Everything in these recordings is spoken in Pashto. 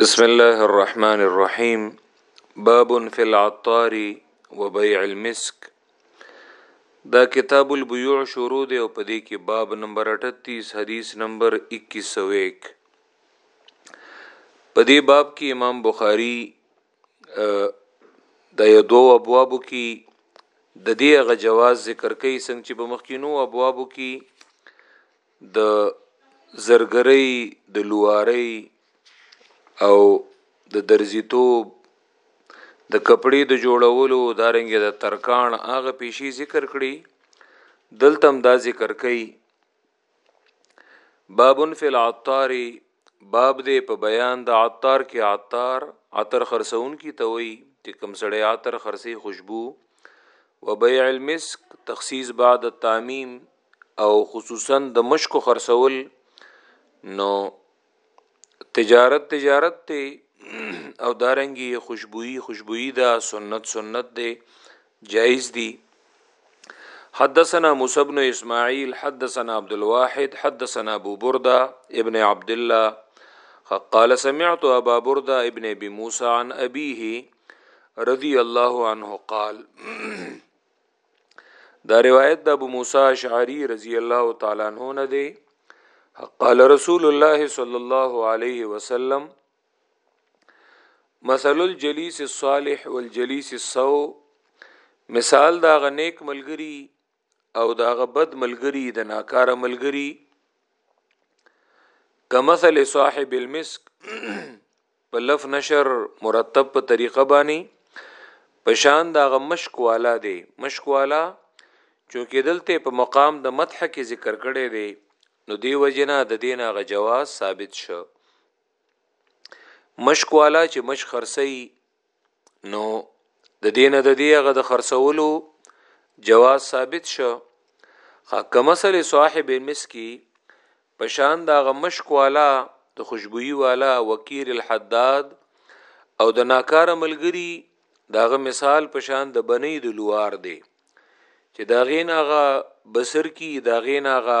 بسم الله الرحمن الرحيم باب في العطار وبيع المسك دا کتاب البيوع شروع دی او پدې کې باب نمبر 38 حدیث نمبر 2101 پدې باب کې امام بخاری د یو دوه ابوابو کې د دې غ جواز ذکر کوي څنګه چې په مخکینو ابوابو کې د زرګرۍ، د لوارۍ او د درزیتوب، د کپړې د جوړولو دارنګه د ترکاڼ هغه پیشي ذکر کړي دلته هم دا ذکر کوي بابن فی العطار باب دې په بیان د عطار کې عطار عطر خرڅون کی ته وي چې کوم سړی عطر خرڅي خوشبو وبيع المسك تخصيص بعد التعميم او خصوصا د مشکو خرڅول نو تجارت تجارت ته او دارنګي خوشبوئی خوشبوئی دا سنت سنت دی جائز دی حدثنا موسی بن اسماعیل حدثنا عبد الواحد حدثنا ابو برده ابن عبد الله قال سمعت ابا برده ابن ابي موسى عن ابيه رضي الله عنه قال دا روایت د ابو موسی اشعری رضی الله تعالی عنہ نه دی قال رسول الله صلی الله علیه وسلم مثل الجلیس الصالح والجلیس السو مثال دا غنیک ملګری او دا غبد ملګری د ناکاره ملګری کمثل صاحب المسک په لف نشر مرتب په طریقه بانی په شان دا غ مشک والا دی مشک والا چونکه دلته په مقام د مدح کې ذکر کړي دی نو دی وجنا د دین غ جواز ثابت شو مشک والا چې مشک خرسي نو د دینه د دی هغه د خرڅولو جواز ثابت شو خکه مسله صاحب مسکی پشان دا غ مشک والا د خوشبوئی والا وکیر الحداد او د ناکار ملګری داغه مثال پشان د بنی د لوار دی چې دا غین هغه بسر کی دا غین هغه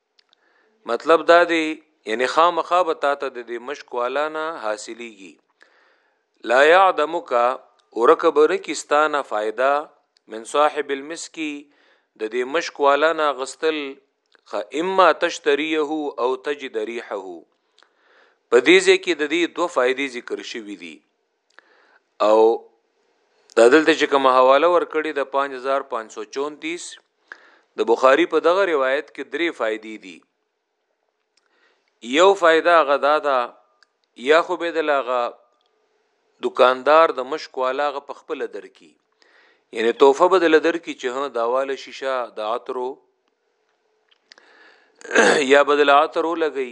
مطلب دا دی یعنی خامخا به تا ته د دې مشک والا نه حاصلېږي لا يعدمک اورک بر کیستانه فائدہ من صاحب المسکی د دې مشک والا نه غستل خ اما تشتریه او تجد ریحه په دې ځکه د دې دوه فائدې ذکر شوې دي او دا دلته چې کوم حواله ورکړي د 5534 د بخاری په دغه روایت کې درې فائدې دي یو فائدہ غدا دا یا خو به دلاغه دکاندار د مشک والا غ په خپل در کی یعنی توفه بدل در کی چې ها داواله شیشه د عطرو یا بدل عطرو لګی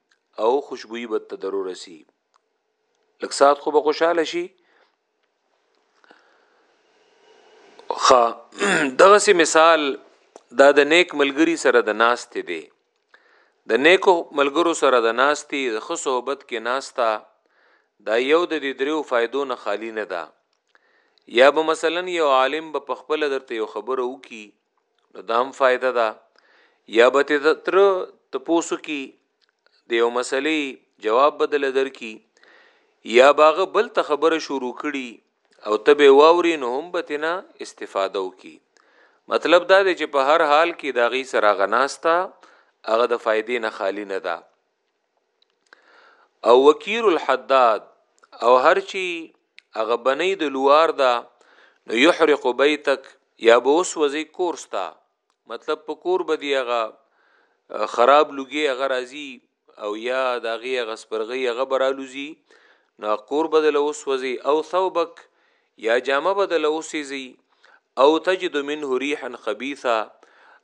او خوشبوئی به ته ضرور رسی لک سات خو به خوشاله شي خ دغه سي مثال دا د نیک ملګری سره د ناست دی د نیکو ملګرو سره د ناستي د خو صحبت کې ناستا دا یو د دې دریو فائدو نه خالی نه ده یا به مثلا یو عالم به پخپل درته یو خبره وکي نو دام فائدہ ده یا به ته تر تپوسو کی د یو مسلې جواب بدل در کی یا باغه بل ته خبره شروع کړي او تبه واوري نو هم به تینا استفاده وکي مطلب دا دی چې په هر حال کې داغي سره غناستا هغه د فائدې نه خالی نه ده او وکیر الحداد او هر چی هغه بنی د لوار دا نو یحرق بیتک یا به اوس وزي کورستا مطلب په کور به دی هغه خراب لګي هغه راځي او یا داغه هغه سپرغي هغه برالوزي نو کور بدل اوس وزي او ثوبک یا جامه بدل اوسېږي او تجد منه ريحا خبيثا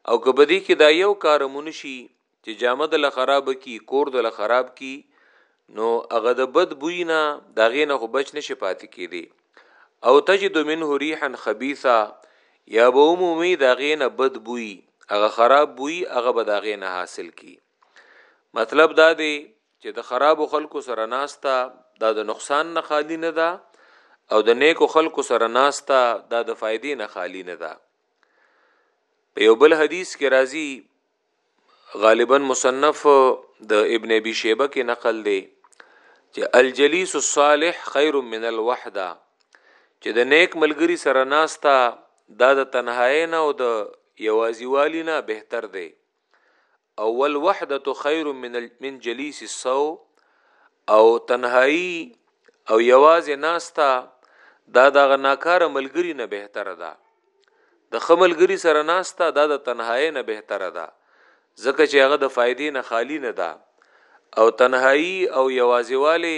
او کبدی کې دا یو کار مونشي چې جامه د له خراب کی کور د له خراب کی نو هغه د بد بوی نه دا غې نه خو بچ نشي پاتې کېدی او تجد منه ريحا خبيثا یا به عمومي دا غې نه بد بوی هغه خراب بوی هغه به دا غې نه حاصل کی مطلب دا دی چې د خراب خلکو سره ناستا دا د نقصان نه خالی نه ده او د نیکو خلکو سره ناستا دا د فائدې نه خالی نه ده په یو بل حدیث کې راځي غالبا مصنف د ابن ابي شيبه کې نقل دی چې الجليس الصالح خير من الوحده چې د نیک ملګری سره ناستا دا د تنهایی نه او د یوازیوالی نه بهتر دی اول وحده خير من من جليس السو او تنهایی او یوازې ناستا دا دغه ناکاره ملګری نه بهتره ده د خملګری سره ناستا دا د تنهایی نه بهتره ده ځکه چې هغه د فائدې نه خالی نه ده او تنهایی او یوازیواله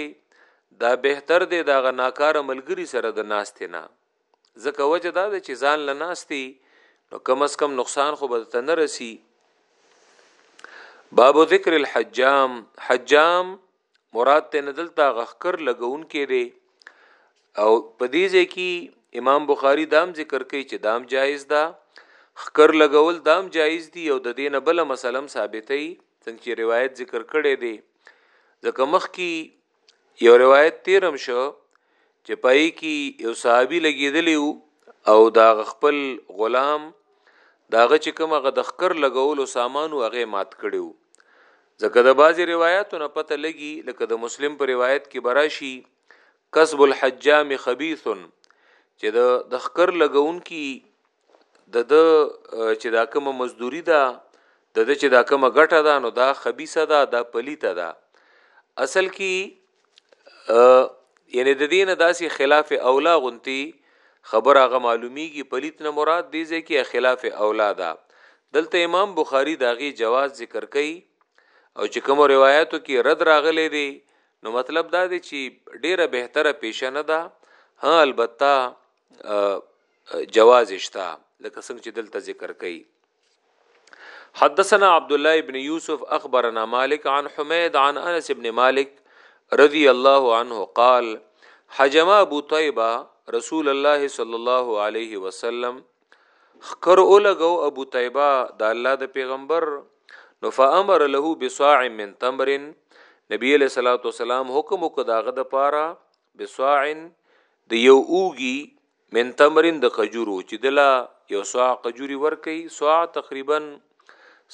دا بهتر دی دغه ناکاره ملګری سره د ناستې نه ځکه وجه دا ده چې ځان لناستي نو کم از کم نقصان خو به ته نه رسی باب ذکر الحجام حجام مراد ته ندلتا غخکر لګون کې دی او په دې ځای کې امام بخاری دام ذکر کوي چې دام جایز ده دا خکر لګول دام جایز دی او د دینه بل مسلم ثابتې څنګه چې روایت ذکر کړي دی ځکه مخ کې یو روایت تیرم شو چې پای کې یو صحابي لګیدلی او دا خپل غلام داغه چې کومه غ د خکر لګولو سامانو هغه مات کړیو ځکه د بعضی روایتو نه پته لګي لکه د مسلم په روایت کې براشي کسب الحجام خبيث چې د د خکر لګون کې د د چې دا کومه مزدوري ده د د چې دا کومه ګټه ده نو دا خبيسه ده دا پلیته ده اصل کې یعنی د دینه داسې خلاف اولا غونتی خبر هغه معلومیږي پلیت نه مراد دی ځکه خلاف اولا ده دلته امام بخاری داغي جواز ذکر کوي او چې کوم روایتو کې رد راغلي دي نو مطلب دا دی چې ډیره بهتره پیشه نه ده ها البته جواز شته لکه څنګه چې دلته ذکر کړي حدثنا عبد الله ابن يوسف اخبرنا مالك عن حميد عن انس ابن مالك رضي الله عنه قال حجم ابو طيبه رسول الله صلى الله عليه وسلم خکر اولګو ابو طيبه د الله د پیغمبر نو فامر له بصاع من تمر نبی علیہ الصلوۃ والسلام حکم وکړه داغه د پاره بصاع د یو اوګي من تمرین د قجورو چې دلا یو سوا قجوري ورکي سوا تقریبا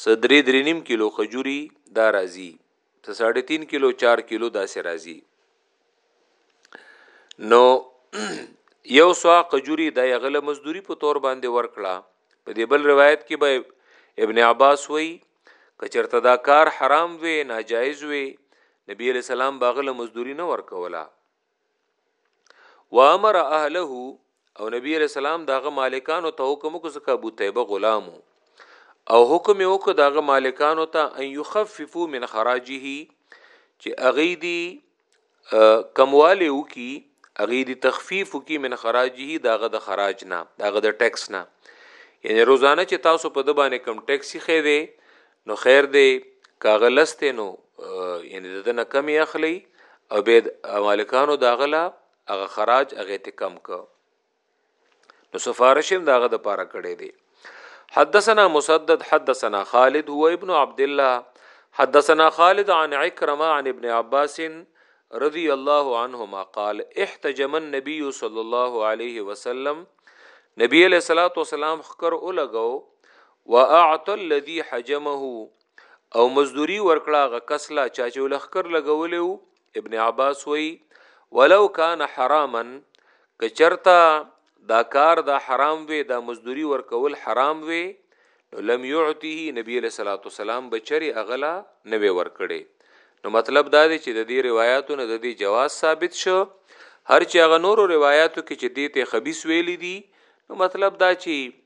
صدرې درې نیم کیلو قجوري دا راځي ته ساڑھے تین کیلو چار کیلو دا سه راځي نو یو سوا قجوري د یغله مزدوري په تور باندې ورکړه په دې بل روایت کې به ابن عباس وای کچرته دا کار حرام وي ناجایز وي نبی علیہ السلام باغله مزدوري نه ورکولا وامر اهله او نبی علیہ السلام داغه مالکانو ته حکم کو زکه ابو طیبه غلام او حکم یو کو داغه مالکانو ته ان یخففو من خراجه چې اغي دی کمواله وکي اغي دی تخفیف وکي من خراجه داغه د خراج نه داغه د ټیکس نه یعنی روزانه چې تاسو په د باندې کم ټیکسی خې دی نو خیر دی که هغه لس دی نو یعنی د ده نه کم یې اخلی او بیا مالکانو د هغه له هغه خراج هغې ته کم که نو سفارش هم د هغه دپاره کړی دی حدثنا مسدد حدثنا خالد هو ابن عبد الله حدثنا خالد عن عكرمة عن ابن عباس رضي الله عنهما قال احتجم النبي صلى الله عليه وسلم نبی علیہ الصلوۃ والسلام خکر اولګو واعط الذي حجمه او مزدوری ورکړه غ کسلا چا چې لخر لګولیو ابن عباس وی ولو کان حراما کچرتا دا کار دا حرام وی دا مزدوری ورکول حرام وی نو لم يعطيه نبی له صلوات والسلام بچری اغلا نه وی ورکړي نو مطلب دا دی چې د دې روایتو نه د دې جواز ثابت شو هر چې هغه نورو روایتو کې چې دې ته خبيث ویلي دي نو مطلب دا چې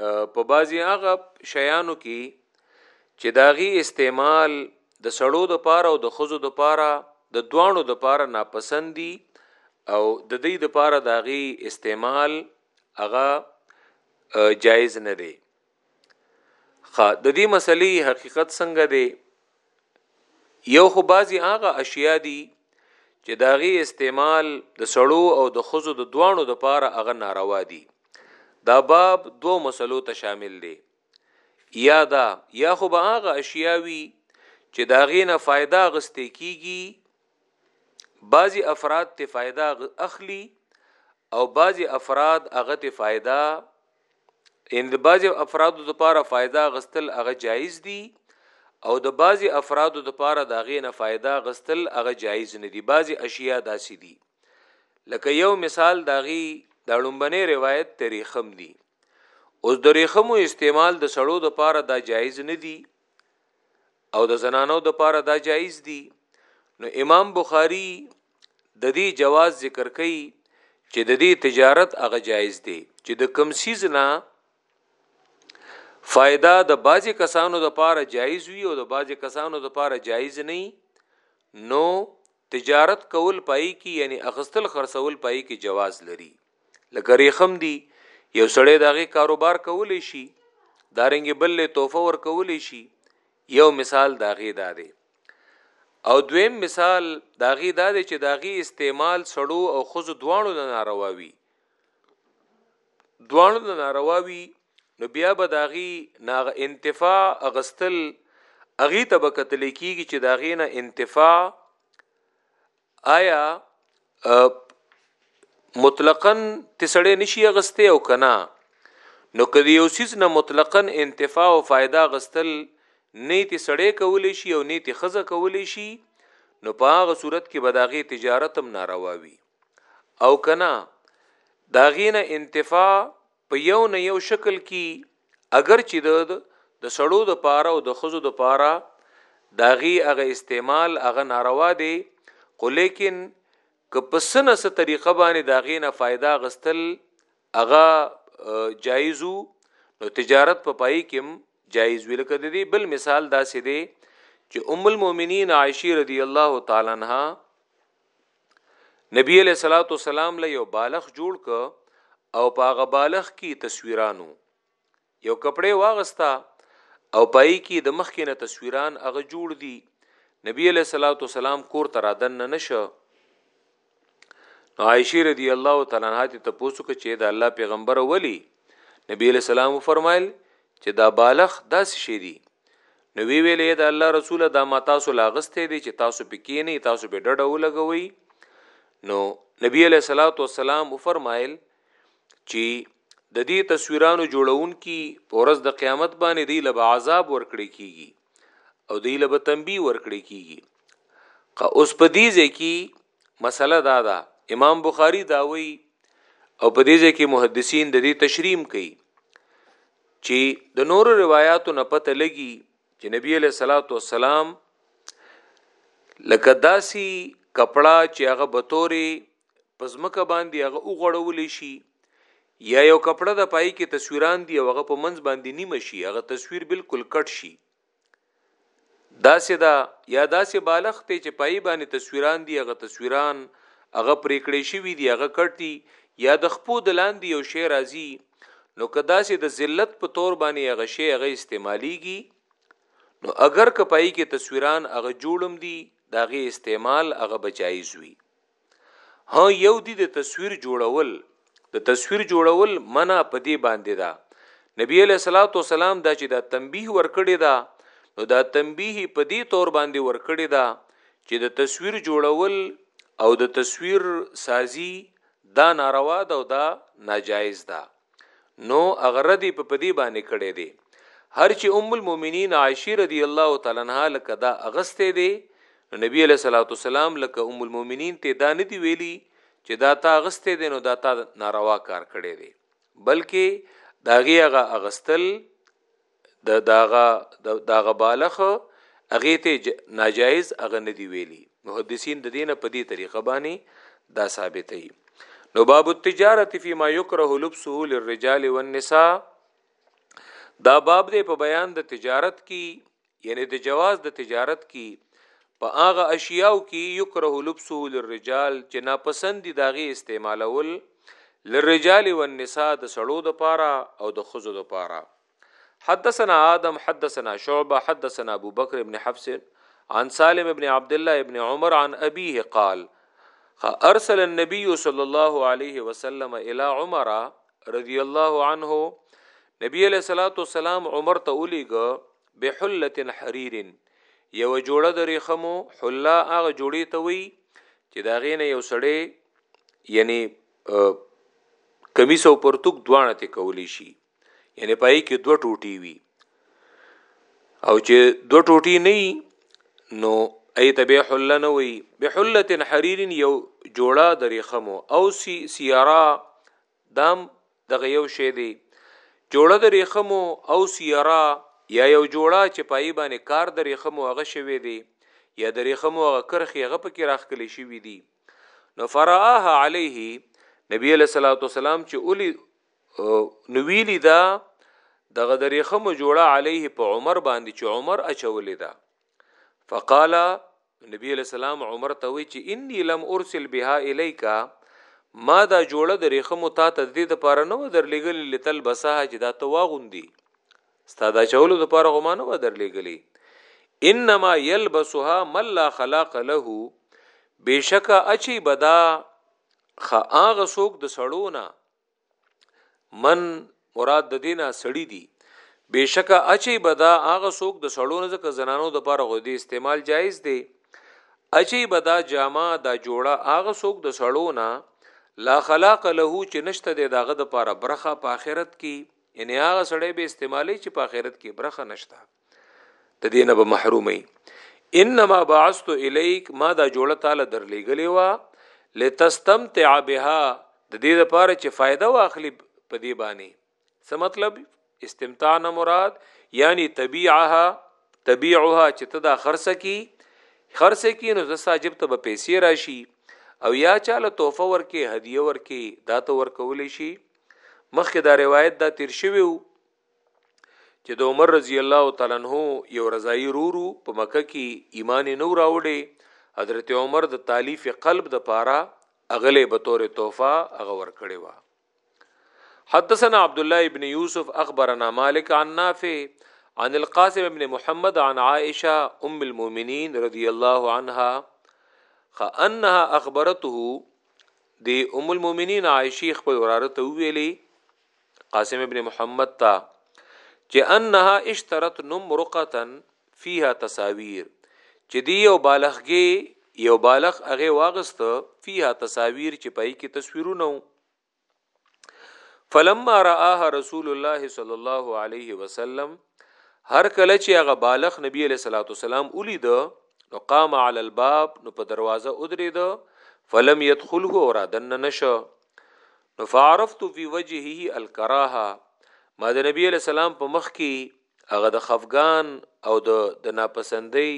په بعضی هغه شیانو کی چې داغي استعمال د سړو د پاره او د خزو د پاره د دوانو د پاره ناپسندي او د دې د پاره داغي استعمال هغه جایز نه دی خا د دې مسلې حقیقت څنګه دی یو خو بعضی هغه اشیا دي چې د هغې استعمال د سړو او د ښځو د دواړو دپاره هغه ناروا دي دا باب دوو مسلو ته شامل دی یا دا یا خو به هغه اشیا وي چې د هغې نه فایده اخیستې کیږي بعضی افراد ته فایده اخلي او بعضی افراد هغه ته فایده ان د بعضی افرادو لپاره فائدہ غستل هغه جایز دي او د بعضی افرادو لپاره دا غي نه فائدہ غستل هغه جایز نه دي بعضی اشیاء داسي دي لکه یو مثال دا غي دا لومبنه روایت تریخم دي اوس د ریخمو استعمال د سړو لپاره دا جایز نه دي او د زنانو د پاره دا جایز دي نو امام بخاری د دې جواز ذکر کوي چې د دې تجارت هغه جایز دی چې د کم سیز نه فائدہ د بازي کسانو د پاره جایز وي او د بازي کسانو د پاره جایز نه نو تجارت کول پهغې کې یعنې اخیستل خرڅول پهغې کې جواز لري لکه ریښم دي یو سړی د هغې کاروبار کولی شي دارنګې بل له توفه ورکولی شي یو مثال د هغې دا دی او دویم مثال د هغې دا دی چې د هغې استعمال سړو او ښځو دواړو نه ناروا وي دوانو د نارواوی نو بیا به داغي ناغه انتفاع اغستل اغي ته به کتل کیږي چې داغي نه انتفاع آیا مطلقاً تسړې نشي اغسته او کنا نو کدی یو سیس نه مطلقاً انتفاع او فائدہ غستل نیتی سړې کولې شي او نیتی خزه کولې شي نو په هغه صورت کې بداغي تجارت هم ناروا وي او کنا داغینه انتفاع په یو نه یو شکل کی اگر چې د د سړو د پاره او د خزو د پاره داغي هغه استعمال هغه ناروا دی خو لیکن که پسنه څه طریقه باندې دا غینه فائدہ غستل اغا جایزو نو تجارت په پای کې جایز ویل کده دی بل مثال دا سه دی چې ام المؤمنین عائشه رضی الله تعالی عنها نبی علیہ الصلوۃ والسلام له یو بالغ جوړ ک او پاغه بالغ کی تصویرانو یو کپڑے واغستا او پای کی د مخ کې نه تصویران هغه جوړ دی نبی علیہ الصلوۃ والسلام کور تر دن نه نشه نو عائشه رضی الله تعالی عنها ته تاسو کې چې د الله پیغمبر ولی نبی علیہ السلام فرمایل چې دا بالغ داس شي دي نو ویې ویل، ای د الله رسوله! دا ما تاسو له اغستی دی چې تاسو پې کېنئ، تاسو پې ډډه ولګوئ. نو نبي علیه الصلوة والسلام وفرمایل چې د دې تصویرانو جوړونکي په ورځ د قیامت باندې دوی له به عذاب ورکړی کېږي او دوی له به تنبیه ورکړی کېږي. که اوس په دې ځای کې مسله دا ده امام بخاري دا وایي او په دې ځای کې محدثین د دې تشریح هم کوي چي د نورو روایاتو نه پته لګي چې نبی علیه الصلاۃ والسلام لکه داسي کپڑا چې هغه بتوري پزمکه باندې هغه وغړول شي یا یو کپڑا د پای کې تصویران دی هغه په منځ باندې نیمه شي هغه تصویر بالکل کټ شي داسې دا یا داسې بالغ ته چې پای باندې تصویران دی هغه تصویران هغه پریکړې شوی دی هغه کړتی یا د خپو د لاندې یو شی راځي نو که داسې د ذلت په تور باندې هغه شی هغه استعمالیږي نو اگر که پای کې تصویران هغه جوړم دی داغه استعمال هغه بجایز وي ها یو دی د تصویر جوړول د تصویر جوړول منع په دی باندې ده نبی علیہ الصلوۃ والسلام دا چې دا تنبیه ورکړی دا نو دا تنبیه په دې تور باندې ورکړی دا چې د تصویر جوړول او د تصویر سازی دا ناروا ده او دا ناجایز ده نو هغه ردی په پدی باندې کړی دی هر چې ام المؤمنین عائشه رضی الله تعالی عنها لکه دا اغسته دی نو نبی علیہ الصلوۃ والسلام لکه ام المؤمنین ته دا نه دی ویلی چې دا تا اغسته دی نو دا تا ناروا کار کړی دی بلکې داغه هغه اغستل د داغه د داغه بالغ هغه ته ناجایز هغه نه دی ویلي محدثین د دینه په دې طریقه باندې دا ثابتې نو باب التجارت فی ما یکره لبسه للرجال والنساء دا باب دې په بیان د تجارت کې یعنی د جواز د تجارت کې په هغه اشیاو کې یکره لبسه للرجال چې ناپسند دي داغه استعمالول للرجال والنساء د سړو د پاره او د خزو د پاره حدثنا آدم حدثنا شعبه حدثنا ابو بکر ابن حفص عن سالم ابن عبد الله ابن عمر عن ابيه قال ارسل النبي صلى الله عليه وسلم الى عمر رضي الله عنه نبی علیہ الصلوۃ والسلام عمر ته اولیګ بحله حریر یو جوړه د ریخمو حلا هغه جوړی ته وی چې دا غینه یو سړی یعنی کمیس او پرتوک دوانه ته کولی شي یعنی پای کې دوه ټوټي وي او چې دوه ټوټي نه نو ای تبه حله نه وي بحله حرير یو جوړه د ریخمو او سی سیارا دام دغه یو شی دی جوړه د ریخمو او سیارا یا یو جوړه چې پای باندې کار د ریخمو هغه شوی دی یا د ریخمو هغه کرخي هغه پکې راخکلی شوی دی نو فراها علیه نبی علیہ الصلوۃ والسلام چې اولی نو ویلی دا دغه د ریخمو جوړه علیه په عمر باندې چې عمر اچولې ده فقال نبی علیہ السلام عمر ته وی چې انی لم ارسل بها الیک ما دا جوړه د ریخمو تا ته دې د پاره نه درلګل لتل بسه چې دا ته واغوندي ستاده چولو د پاره غو ما نه درلګلی انما یلبسها من لا خلاق له بشکا اچي بدا خاغه سوق د سړونه من مراد د دینه سړی دی بشکه اچي بدا هغه څوک د سړونو ځکه زنانو د پاره غو دی استعمال جایز دی اچي بدا جامه دا جوړه هغه څوک د سړونه لا خلاق له چې نشته دی داغه د پاره برخه په آخرت کې یعنی هغه سړی به استعمالي چې په آخرت کې برخه نشته د دینه به محرومي انما بعثت الیک ما دا جوړه تعالی درلېګلې وا لتستمتع بها د دې لپاره چې فائدہ واخلي په دې باندې څه مطلب استمتاع نه مراد یعنی طبيعها طبيعها چې ته دا خرڅه کی خرڅه کی نو زسا جب ته به پیسې راشي او یا چاله تحفه ورکې هدیه ورکې دا ته ورکول شي مخکې دا روایت دا تیر شوی وو چې د عمر رضی الله تعالی عنہ یو رضای رورو په مکه کې ایمان نو راوړي حضرت عمر د تالیف قلب د پاره اغله به تور تحفه اغه ور کړی و حدثنا عبد الله ابن يوسف اخبرنا مالک عن نافع عن القاسم ابن محمد عن عائشه ام المؤمنين رضی الله عنها خانها اخبرته دی ام المؤمنین عائشه خپل وراره ته ویلي قاسم ابن محمد تا چې انها اشترت نمرقه فيها تصاوير چې دی یو بالغګي یو بالغ هغه واغست فيها تصاوير چې پای کې تصویرونه فلما راها رسول الله صلی الله علیه وسلم هر کله چې هغه بالغ نبی علیہ الصلوۃ والسلام ولید نو قام علی الباب نو په دروازه ودرید فلم يدخله اور دن نشه نو فعرفت فی وجهه الکراهه ما د نبی علی السلام په مخ کې هغه د خفغان او د د ناپسندۍ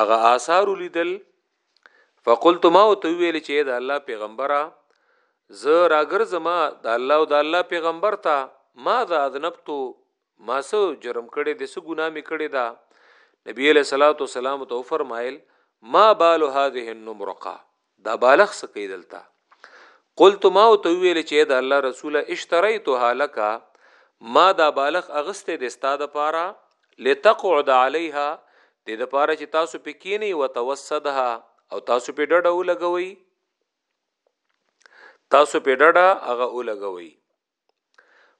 هغه آثار لیدل فقلت ما او تو ویل چې د الله پیغمبره زه راګرځما د الله او د الله پیغمبر ته ما ذا اذنبت ما سو جرم کړي د سو ګناه می کړي دا نبی علیہ الصلوۃ والسلام تو فرمایل ما بال هذه النمرقه دا بالغ څه کوي دلته قلت ما او ته ویل چې دا الله رسول اشتریتها لك ما دا بالغ اغسته د استاد پاره لتقعد عليها د د پاره چې تاسو په کینی وتوسدها او تاسو په ډډه ولګوي تاسو په ډډه هغه ولګوي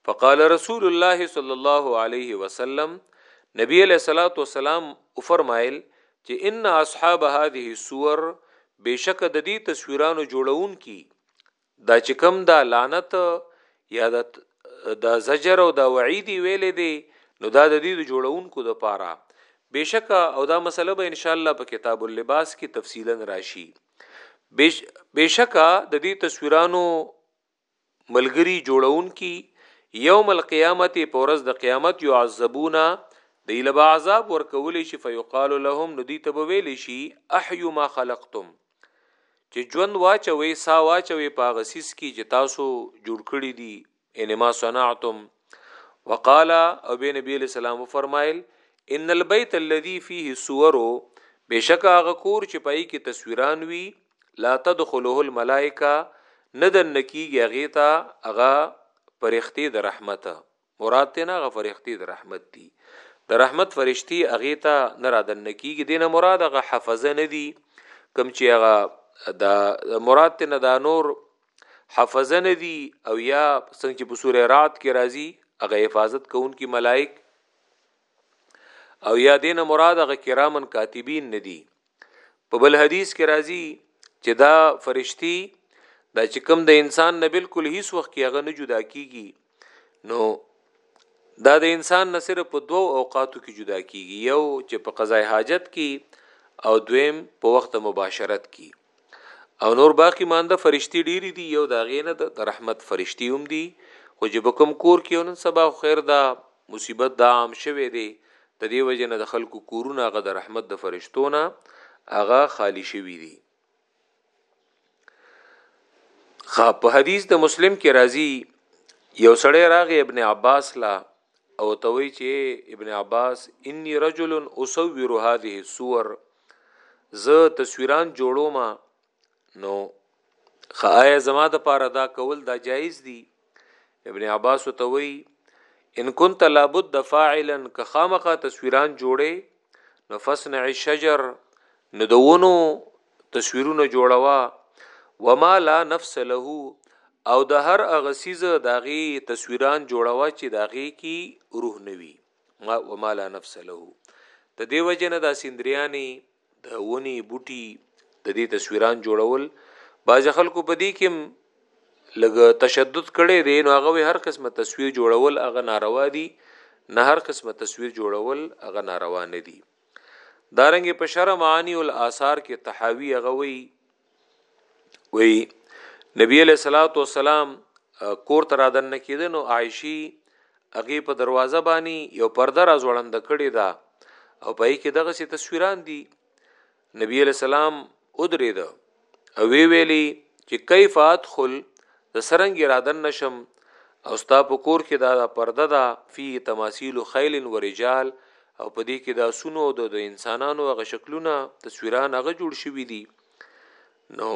فقال رسول الله صلی الله علیه وسلم نبی علیہ الصلوۃ والسلام فرمایل چې ان اصحاب هذه الصور بشک د دې تصویرانو جوړون کی دا چې کم دا لعنت یا د د زجر او د وعید ویلې دی نو دا د دې جوړونکو د پاره بشک او دا مسله به ان شاء الله په کتاب اللباس کې تفصیلا راشي بشک د دې تصویرانو ملګري جوړونکي یوم القیامت په ورځ د قیامت یعذبونا دی لبا عذاب ورکول شي فیقال لهم ندی ته ویل شي احیو ما خلقتم چې ژوند واچوي سا واچوي پاغه سیس کی چې تاسو جوړ کړی دي ان ما صنعتم وقال او بی نبی علیہ السلام فرمایل ان البيت الذي فيه صور بشک هغه کور چې پای کې تصویران وي لا تدخله الملائکه ندن نکیږي هغه ته هغه فرښتې د رحمت مراد ته نه هغه فرښتې د رحمت دي د رحمت فرښتې هغه ته نه را دن نکیږي دینه مراد هغه حفظه نه دي کم چې هغه دا مراد ته نه دا نور حفظه نه دي او یا څنګه چې په سوره رات کې راځي هغه حفاظت کوونکي ملائک او یا دینه مراد هغه کرامن کاتبین ندي په بل حدیث کې راځي چې دا فرشتي دا چې کوم د انسان نه بالکل هیڅ وخت کې هغه نه جدا کیږي نو دا د انسان نه صرف په دوو اوقاتو کې جدا کیږي یو چې په قضای حاجت کې او دویم په وخت مباشرت کې او نور باقی مانده فرشتي ډېری دي یو دا غینه د رحمت فرشتي هم دي خو چې په کوم کور کې نن سبا خیر دا مصیبت دا عام شوه دی د دې وجه نه د خلکو کورونه هغه د رحمت د فرشتونه هغه خالی شوی دي خا په حدیث د مسلم کې راځي یو سړی راغی ابن عباس لا او توي چې ابن عباس انی رجل اصور هذه الصور زه تصویران جوړوم نو خای زما د پاره دا کول دا جایز دي ابن عباس ته وی ان كنت لابد فاعلا که خامخه تصویران جوړې نفسنع الشجر ندونو تصویرونه جوړوا وما لا نفس له او د هر اغسیز داغي تصویران جوړوا چې داغي کی روح نوي ما وما لا نفس له د دې وجه نه دا سندریانی د ونی بوټي د دې تصویران جوړول باز خلکو په دې کې لګ تشدد کړي دي نو هغه هر قسمه تصویر جوړول هغه ناروا دي نه هر قسمه تصویر جوړول هغه ناروا نه دي دارنګ په شرع معانی الاثار کې تحاوی هغه وی وی نبی علیہ الصلوۃ والسلام کور تر ادن نکیده نو عائشی هغه په دروازه باندې یو پرده را ځوړند کړی دا او په کې دغه سي تصویران دي نبی علیہ السلام ادری دا او وی ویلی چې کیف ادخل د سرنګ را دن نشم او ستا په کور کې دا, دا پرده دا فی تماثیل خیل و رجال او په دې کې د اسونو او د انسانانو هغه شکلونه تصویران هغه جوړ شوي دي نو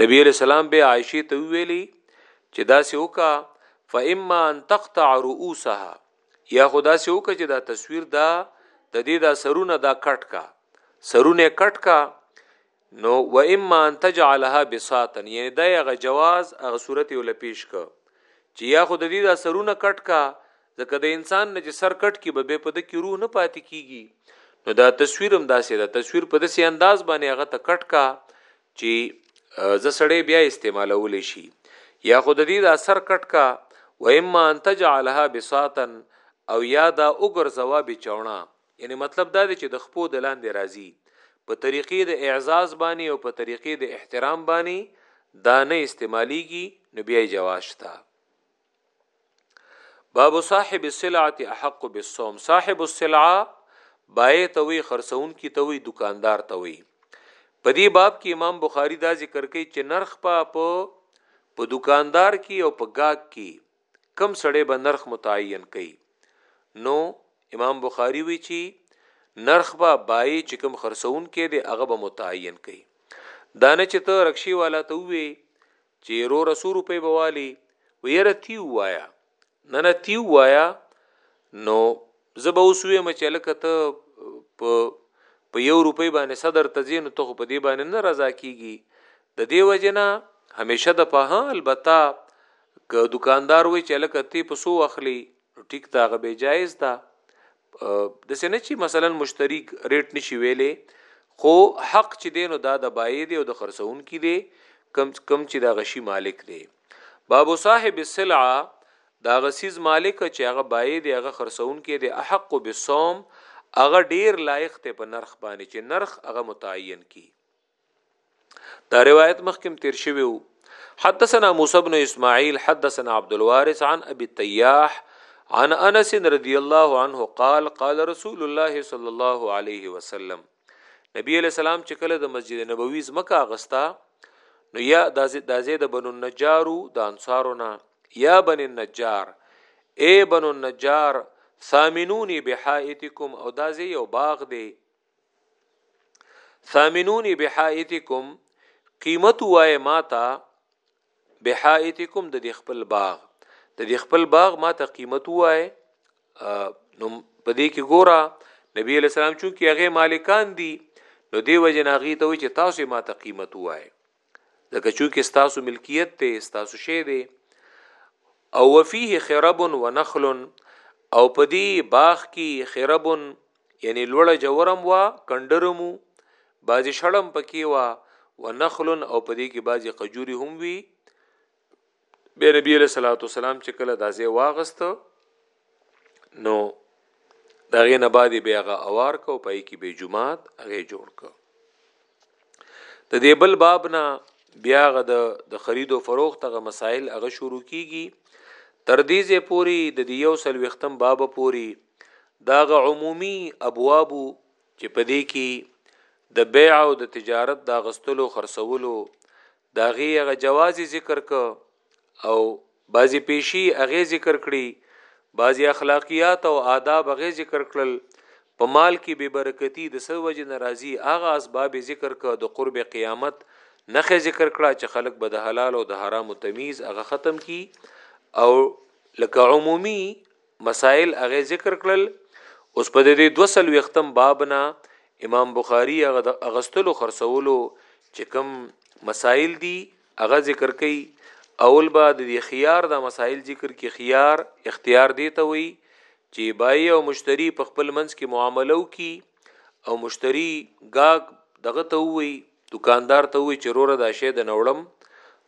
نبی علیہ السلام به عائشه ته ویلي چې دا سه وکا فاما ان تقطع رؤوسها یا خدا سه وکا چې دا تصویر دا د دې دا سرونه دا کټ کا سرونه کټ کا نو واما ان تجعلها بساطا یعنی دا هغه جواز هغه صورت یې له پیش که چې یا خو د دې دا سرونه کټ کا ځکه د انسان نه چې سر کټ کی به به په د کې روح نه پاتې کیږي نو دا تصویر هم داسې دا تصویر په داسې انداز باندې هغه ته کټ کا چې ز سړې بیا استعمالول شي یا خود دې دا سر کټ کا و اما ان تجعلها بساطا او یا دا وګرځوا بچونه یعنی مطلب دا دی چه د خپو د لاندی راځی په طریقی د اعزاز بانی او په طریقی د احترام بانی دا نه استعمالیږی نو بیا یی جواز شته باب صاحب السلعه احق بالصوم صاحب السلعه بای ته وی خرڅون کی ته وی دکاندار ته وی په دې باب کې امام بخاری دا ذکر کوي چې نرخ په په دکاندار کې او په گاګ کې کوم سړی به نرخ متعین کوي نو امام بخاری وی چی نرخ به بای چې کوم خرڅون کې دی هغه به متعین کوي دانه چې ته رکشي والا ته وی چې رو رسو روپې بوالي ویره تی وایا نه نه تی وایا نو زبا وسوې مچله کته په په یو روپې باندې صدر تزین ته په دې باندې نه رضا کیږي د دې وجنه همیشه د په البته که دکاندار وی چې لکه تی په سو اخلی نو ټیک ده هغه به جایز ده دسه نه چې مثلا مشتری ریټ نشي ویلې خو حق چې دی نو دا د بای دی او د خرڅون کې دی کم کم چې دا غشي مالک دی باب صاحب السلعه دا غسیز مالک چې هغه بای دی هغه خرڅون کې دی احق بالصوم هغه ډیر لایق ته په نرخ باندې چې نرخ هغه متعین کی دا روایت مخکم تیر شوی وو حدثنا موسی بن اسماعیل حدثنا عبد الوارث عن ابي التياح عن انس رضی الله عنه قال قال رسول الله صلی الله علیه وسلم نبی علیہ السلام چې کله د مسجد نبوي زمکه غستا نو یا د زید بنو النجارو د انصارونه یا بن النجار اے بنو النجار ثامنونی بحائتکم او دا زی یو باغ دی ثامنونی بحائتکم قیمت وای ماتا بحائتکم د دې خپل باغ د دې خپل باغ ماته قیمت وای نو په دې کې ګورا نبی علیہ السلام چون کې هغه مالکان دي نو دی وجه ناغي ته وي چې تاسو ماته قیمت وای ځکه چونکه ستاسو ملکیت ته ستاسو شی دی او وفيه خرب ونخل او پدی باغ کی خرب یعنی لوړه جورم وا کندرمو بازی شړم پکې وا ونخل او پدی کې بازی قجوري هم وی به نبی علیہ الصلوۃ والسلام چې کله دازې واغست نو دغه نه بعد به هغه اوار کو پای کې به جمعات هغه جوړ ک د دې بل باب نه بیا غد د خرید او فروخت هغه مسائل هغه شروع کیږي تر دې زه پوری د دې یو سل وختم باب پوری داغه عمومي ابواب چې پدې کې د بیع او د تجارت د غستلو خرڅولو د هغې هغه جواز يې ذکر کړ او بعضې پېشې هغې ذکر کړې، بعضې اخلاقيات او آداب هغې ذکر کړل، په مال کښې بې برکتي د څه وجې نه راځي هغه اسباب يې ذکر کړ، د قرب قيامت نښه ذکر کړه چې خلق به د حلال او د حرامو تميز هغه ختم کړي او لکه عمومي. مسائل هغه ذکر کړل اوس په دې 240م باب نه امام بخاری هغه اغستلو خرڅولو چې کوم مسائل دي هغه ذکر کړي اول با د خيار د مسائل ذکر کې خيار اختیار دی ته وي چې بای او مشتری په خپل منځ کې معاملو کی او مشتری گاګ دغه ته وي دکاندار ته وي چې روره دا شی د نوړم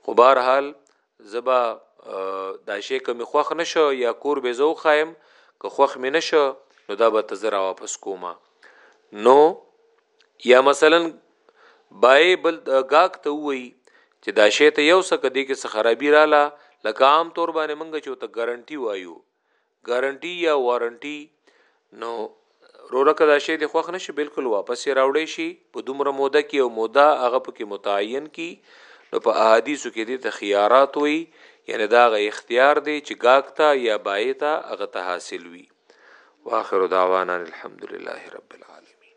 خو بهر حال زه به دا شی که می خوخ نشو یا کور به زو خایم که خوخ می نشو نو دا به تزر واپس کوما نو یا مثلا بای بل گاک ته وای چې دا شی ته یو څه کدی کې خرابي رااله لکه عام طور باندې منګه چې ته ګارانټي وایو ګارنټي یا وارنټي نو روره که دا شی د خوښ نشي بالکل واپس یې راوړی شي په دومره موده کې او موده هغه پکې متعین کی نو په احادیثو کې دې ته خيارات وي یعنی دا غ اختیار دی چې گاکتا یا بایتا هغه ته حاصل وي واخر دعوانا الحمدلله رب العالمین